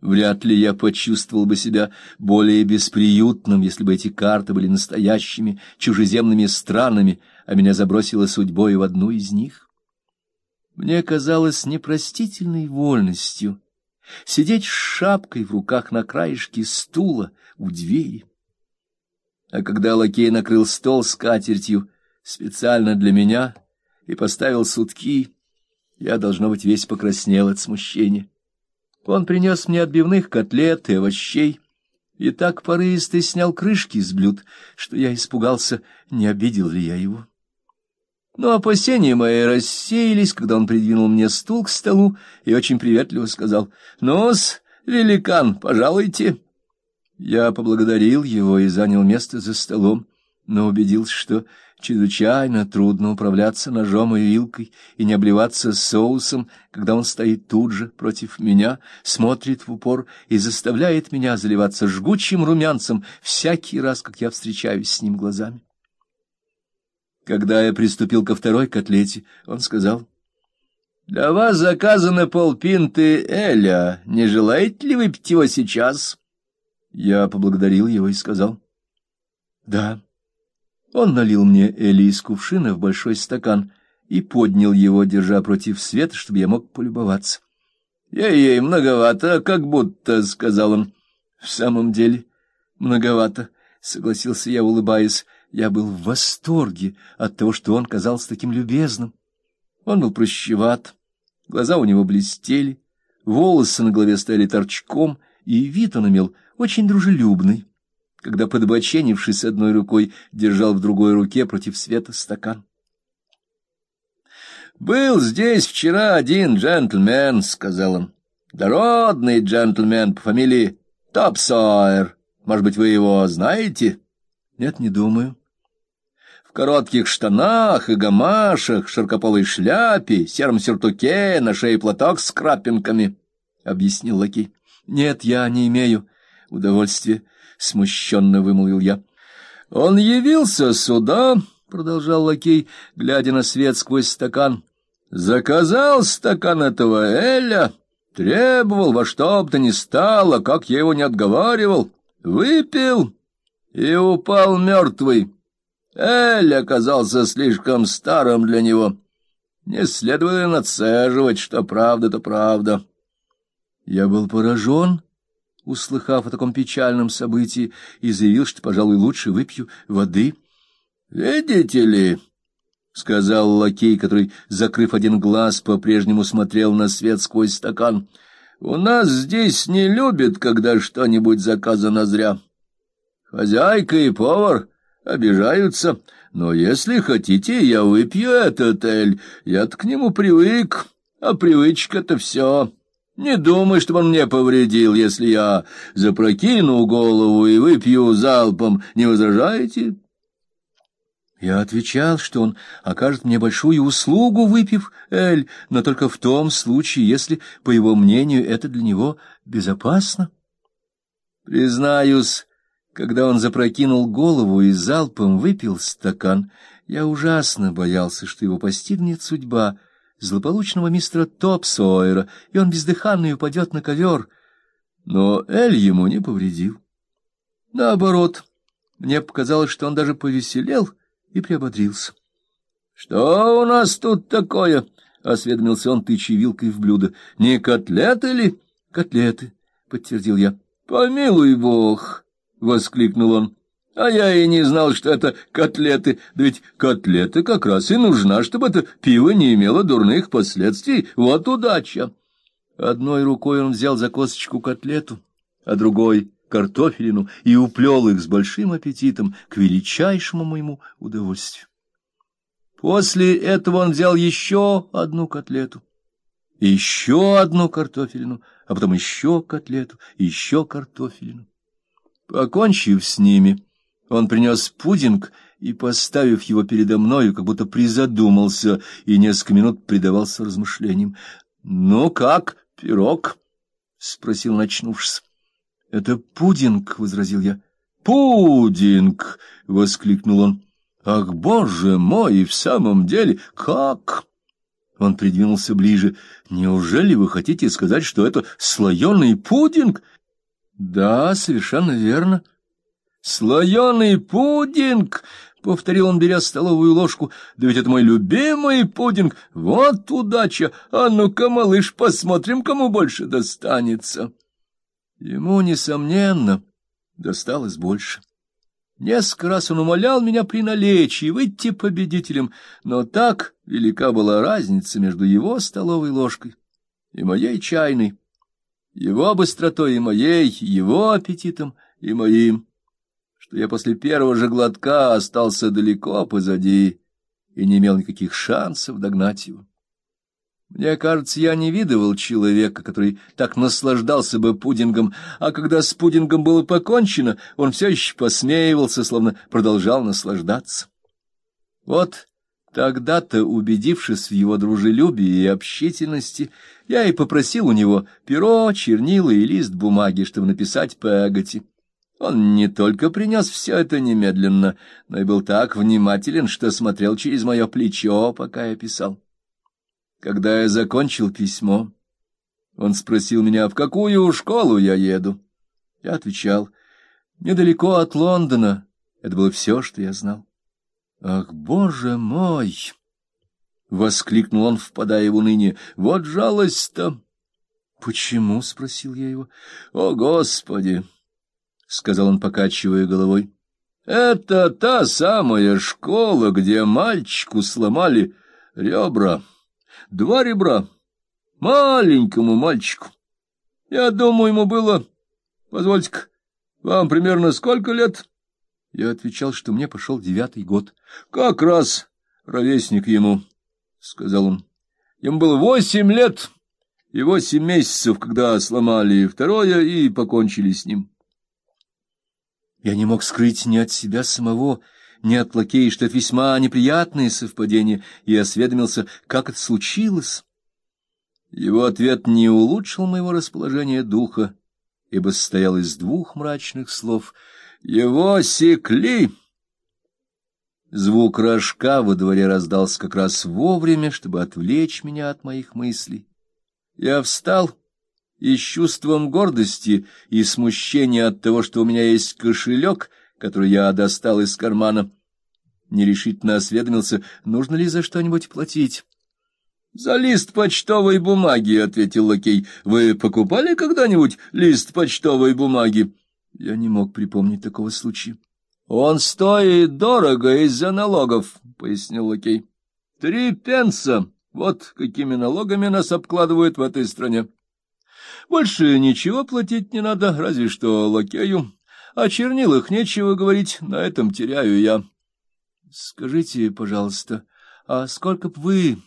Вряд ли я почувствовал бы себя более бесприютным, если бы эти карты были настоящими чужеземными странами, а меня забросила судьбой в одну из них. Мне казалось непростительной вольностью сидеть с шапкой в руках на краешке стула у двери. А когда лакей накрыл стол с катертью специально для меня и поставил сутки, я, должно быть, весь покраснел от смущения. Он принес мне отбивных котлет и овощей, и так порывисто снял крышки с блюд, что я испугался, не обидел ли я его. Но опасения мои рассеялись, когда он придвинул мне стул к столу и очень приветливо сказал «Ну-с, великан, пожалуйте». Я поблагодарил его и занял место за столом, но убедился, что чрезвычайно трудно управляться ножом и вилкой и не обливаться соусом, когда он стоит тут же против меня, смотрит в упор и заставляет меня заливаться жгучим румянцем всякий раз, как я встречаюсь с ним глазами. Когда я приступил ко второй котлете, он сказал, «Для вас заказано полпинты Эля. Не желаете ли выпить его сейчас?» Я поблагодарил его и сказал, «Да». Он налил мне Эли из кувшина в большой стакан и поднял его, держа против света, чтобы я мог полюбоваться. «Ей-ей, многовато, как будто», — сказал он. «В самом деле, многовато», — согласился я, улыбаясь. Я был в восторге от того, что он казался таким любезным. Он был прощеват, глаза у него блестели, волосы на голове стояли торчком, и вид он имел очень дружелюбный когда, подбоченившись одной рукой, держал в другой руке против света стакан. «Был здесь вчера один джентльмен», — сказал он, — «дородный джентльмен по фамилии Топсойер. Может быть, вы его знаете?» «Нет, не думаю». В коротких штанах и гамашах, широкополой шляпе, сером сюртуке, на шее платок с крапинками, — объяснил лакей. — Нет, я не имею удовольствия смущенно вымолвил я. Он явился сюда, продолжал лакей, глядя на свет сквозь стакан. Заказал стакан этого Эля, требовал во что бы то ни стало, как я его не отговаривал, выпил и упал мертвый. Эль оказался слишком старым для него. Не следовало нацеживать, что правда-то правда. Я был поражен услыхав о таком печальном событии, и заявил, что, пожалуй, лучше выпью воды. — Видите ли, — сказал лакей, который, закрыв один глаз, по-прежнему смотрел на свет сквозь стакан, — у нас здесь не любят, когда что-нибудь заказано зря. Хозяйка и повар обижаются, но если хотите, я выпью этот эль, я-то к нему привык, а привычка-то все. Не думай, чтобы он мне повредил, если я запрокину голову и выпью залпом. Не возражаете? Я отвечал, что он окажет мне большую услугу, выпив эль, но только в том случае, если, по его мнению, это для него безопасно. Признаюсь, когда он запрокинул голову и залпом выпил стакан, я ужасно боялся, что его постигнет судьба — злополучного мистера Топсойера, и он бездыханный упадет на ковер. Но Эль ему не повредил. Наоборот, мне показалось, что он даже повеселел и приободрился. — Что у нас тут такое? — осведомился он, тыча вилкой в блюдо. — Не котлеты ли? — Котлеты, — подтвердил я. — Помилуй бог! — воскликнул он. А я и не знал, что это котлеты. Да ведь котлеты как раз и нужна, чтобы это пиво не имело дурных последствий. Вот удача. Одной рукой он взял за косточку котлету, а другой — картофелину, и уплел их с большим аппетитом, к величайшему моему удовольствию. После этого он взял еще одну котлету, еще одну картофелину, а потом еще котлету, еще картофелину. Покончив с ними, он принес пудинг и, поставив его передо мною, как будто призадумался и несколько минут предавался размышлениям. — Ну как, пирог? — спросил, начнувшись. — Это пудинг, — возразил я. — Пудинг! — воскликнул он. — Ах, боже мой, в самом деле, как? Он придвинулся ближе. «Неужели вы хотите сказать, что это слоеный пудинг?» «Да, совершенно верно». «Слоеный пудинг!» — повторил он, беря столовую ложку. — Да ведь это мой любимый пудинг. Вот удача! А ну-ка, малыш, посмотрим, кому больше достанется. Ему, несомненно, досталось больше. Несколько раз он умолял меня приналечь и выйти победителем, но так велика была разница между его столовой ложкой и моей чайной, его быстротой и моей, его аппетитом и моим что я после первого же глотка остался далеко позади и не имел никаких шансов догнать его. Мне кажется, я не видывал человека, который так наслаждался бы пудингом, а когда с пудингом было покончено, он все еще посмеивался, словно продолжал наслаждаться. Вот тогда-то, убедившись в его дружелюбии и общительности, я и попросил у него перо, чернила и лист бумаги, чтобы написать по Агате. Он не только принес все это немедленно, но и был так внимателен, что смотрел через мое плечо, пока я писал. Когда я закончил письмо, он спросил меня, в какую школу я еду. Я отвечал, недалеко от Лондона. Это было все, что я знал. «Ах, боже мой!» — воскликнул он, впадая в уныние. «Вот жалость-то!» «Почему?» — спросил я его. «О, Господи!» — сказал он, покачивая головой. — Это та самая школа, где мальчику сломали ребра. Два ребра. Маленькому мальчику. Я думаю, ему было... Позвольте-ка, вам примерно сколько лет? Я отвечал, что мне пошел девятый год. — Как раз ровесник ему, — сказал он. Ему было восемь лет и восемь месяцев, когда сломали второе и покончили с ним. Я не мог скрыть ни от себя самого, ни от лакея, что это весьма неприятное совпадение, и осведомился, как это случилось. Его ответ не улучшил моего расположения духа, ибо состоял из двух мрачных слов. «Его секли!» Звук рожка во дворе раздался как раз вовремя, чтобы отвлечь меня от моих мыслей. Я встал и с чувством гордости и смущения от того, что у меня есть кошелек, который я достал из кармана, нерешительно осведомился, нужно ли за что-нибудь платить. — За лист почтовой бумаги, — ответил лакей. — Вы покупали когда-нибудь лист почтовой бумаги? Я не мог припомнить такого случая. — Он стоит дорого из-за налогов, — пояснил лакей. — Три пенса. Вот какими налогами нас обкладывают в этой стране. Больше ничего платить не надо, разве что лакею. О чернилах нечего говорить, на этом теряю я. Скажите, пожалуйста, а сколько б вы,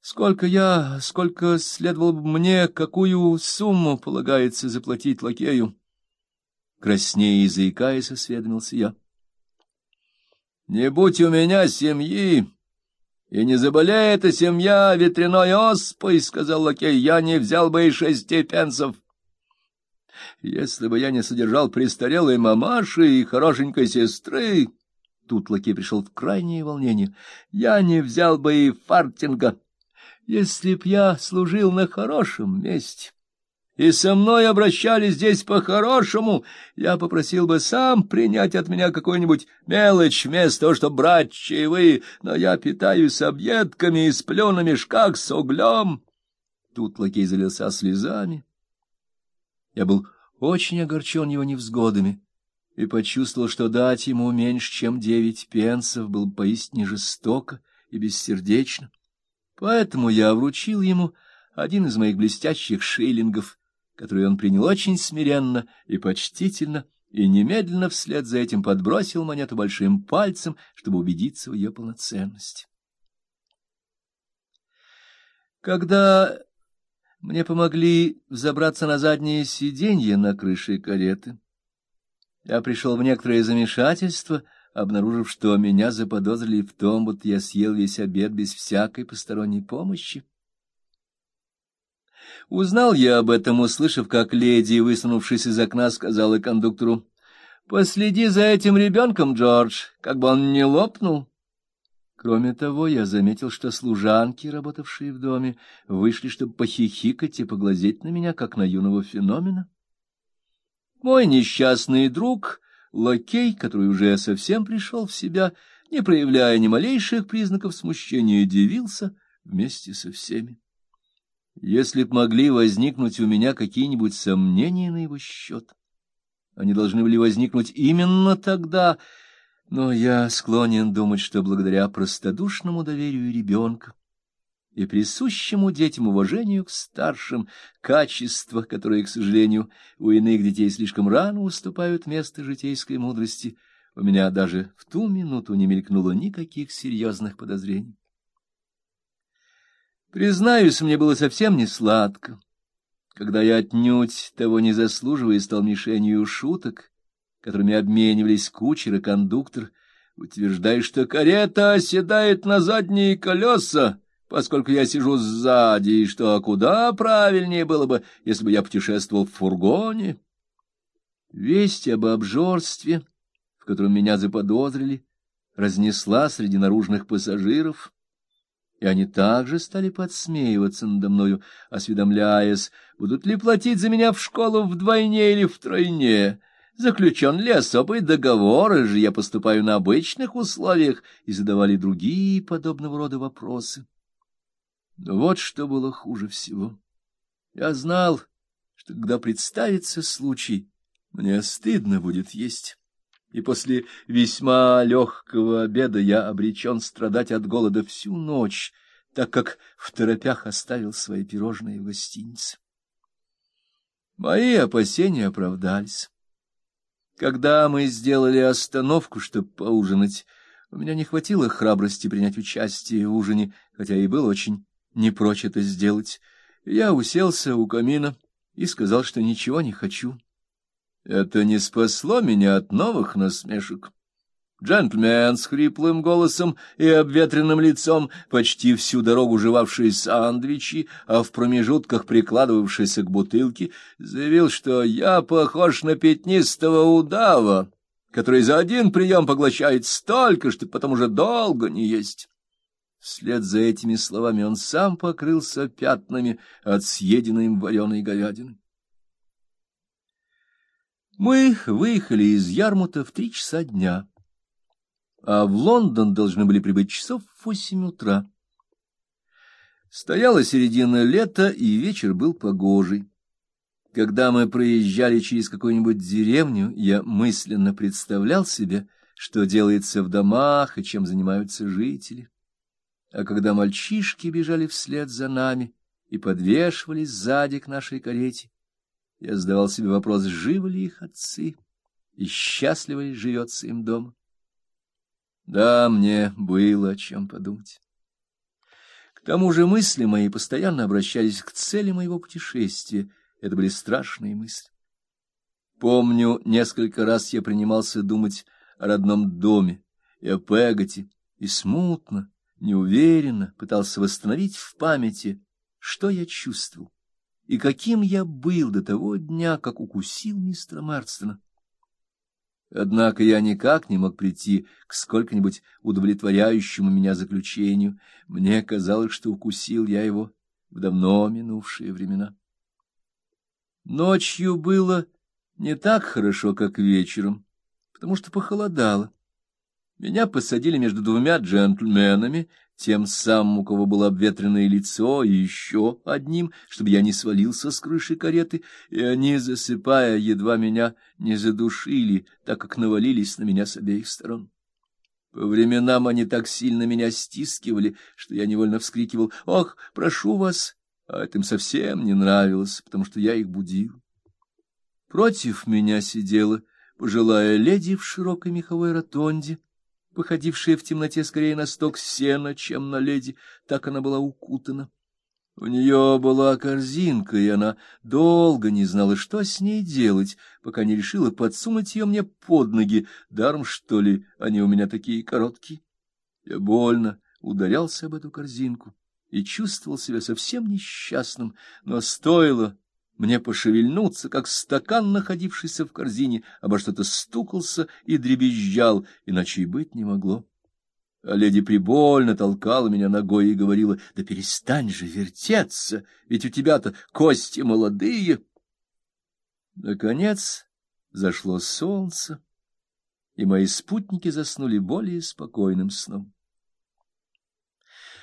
сколько я, сколько следовало бы мне, какую сумму полагается заплатить лакею? Краснея и заикаясь, осведомился я. — Не будь у меня семьи, и не заболеет эта семья ветряной оспой, — сказал лакей, — я не взял бы и шести пенсов. Если бы я не содержал престарелой мамаши и хорошенькой сестры, тут лакей пришел в крайнее волнение, я не взял бы и фартинга. Если б я служил на хорошем месте, и со мной обращались здесь по-хорошему, я попросил бы сам принять от меня какую-нибудь мелочь вместо того, чтобы брать чаевые, но я питаюсь объедками и сплю на мешках с углем. Тут лакей залился слезами. Я был очень огорчен его невзгодами и почувствовал, что дать ему меньше, чем девять пенсов, было поистине жестоко и бессердечно. Поэтому я вручил ему один из моих блестящих шиллингов — которую он принял очень смиренно и почтительно, и немедленно вслед за этим подбросил монету большим пальцем, чтобы убедиться в ее полноценности. Когда мне помогли взобраться на заднее сиденье на крыше кареты, я пришел в некоторое замешательство, обнаружив, что меня заподозрили в том, будто я съел весь обед без всякой посторонней помощи. Узнал я об этом, услышав, как леди, высунувшись из окна, сказала кондуктору, «Последи за этим ребенком, Джордж, как бы он не лопнул». Кроме того, я заметил, что служанки, работавшие в доме, вышли, чтобы похихикать и поглазеть на меня, как на юного феномена. Мой несчастный друг, лакей, который уже совсем пришел в себя, не проявляя ни малейших признаков смущения, дивился вместе со всеми. Если б могли возникнуть у меня какие-нибудь сомнения на его счет, они должны были возникнуть именно тогда, но я склонен думать, что благодаря простодушному доверию ребенка и присущему детям уважению к старшим, качества, которые, к сожалению, у иных детей слишком рано уступают место житейской мудрости, у меня даже в ту минуту не мелькнуло никаких серьезных подозрений. Признаюсь, мне было совсем не сладко, когда я отнюдь того не заслуживая стал мишенью шуток, которыми обменивались кучер и кондуктор, утверждая, что карета оседает на задние колеса, поскольку я сижу сзади, и что куда правильнее было бы, если бы я путешествовал в фургоне. Весть об обжорстве, в котором меня заподозрили, разнесла среди наружных пассажиров, и они также стали подсмеиваться надо мною, осведомляясь, будут ли платить за меня в школу вдвойне или втройне, заключен ли особый договор, или же я поступаю на обычных условиях, и задавали другие подобного рода вопросы. Но вот что было хуже всего. Я знал, что когда представится случай, мне стыдно будет есть, и после весьма легкого обеда я обречен страдать от голода всю ночь, так как в торопях оставил свои пирожные в гостинице. Мои опасения оправдались. Когда мы сделали остановку, чтобы поужинать, у меня не хватило храбрости принять участие в ужине, хотя и был очень не прочь это сделать. Я уселся у камина и сказал, что ничего не хочу. Это не спасло меня от новых насмешек. Джентльмен с хриплым голосом и обветренным лицом, почти всю дорогу жевавший сандвичи, а в промежутках прикладывавшийся к бутылке, заявил, что я похож на пятнистого удава, который за один прием поглощает столько, что потом уже долго не есть. Вслед за этими словами он сам покрылся пятнами от съеденной им вареной говядины. Мы выехали из Ярмута в три часа дня а в Лондон должны были прибыть часов в восемь утра. Стояла середина лета, и вечер был погожий. Когда мы проезжали через какую-нибудь деревню, я мысленно представлял себе, что делается в домах и чем занимаются жители. А когда мальчишки бежали вслед за нами и подвешивались сзади к нашей карете, я задавал себе вопрос, живы ли их отцы и счастливо ли живется им дома. Да, мне было о чем подумать. К тому же мысли мои постоянно обращались к цели моего путешествия. Это были страшные мысли. Помню, несколько раз я принимался думать о родном доме и о Пеготе, и смутно, неуверенно пытался восстановить в памяти, что я чувствовал и каким я был до того дня, как укусил мистера Марстона. Однако я никак не мог прийти к сколько-нибудь удовлетворяющему меня заключению. Мне казалось, что укусил я его в давно минувшие времена. Ночью было не так хорошо, как вечером, потому что похолодало. Меня посадили между двумя джентльменами, тем самым, у кого было обветренное лицо, и еще одним, чтобы я не свалился с крыши кареты, и они, засыпая, едва меня не задушили, так как навалились на меня с обеих сторон. По временам они так сильно меня стискивали, что я невольно вскрикивал «Ох, прошу вас!» А это им совсем не нравилось, потому что я их будил. Против меня сидела пожилая леди в широкой меховой ротонде, походившая в темноте скорее на сток сена, чем на леди, так она была укутана. У нее была корзинка, и она долго не знала, что с ней делать, пока не решила подсунуть ее мне под ноги, даром, что ли, они у меня такие короткие. Я больно ударялся об эту корзинку и чувствовал себя совсем несчастным, но стоило мне пошевельнуться, как стакан, находившийся в корзине, обо что-то стукался и дребезжал, иначе и быть не могло. А леди прибольно толкала меня ногой и говорила, да перестань же вертеться, ведь у тебя-то кости молодые. Наконец зашло солнце, и мои спутники заснули более спокойным сном.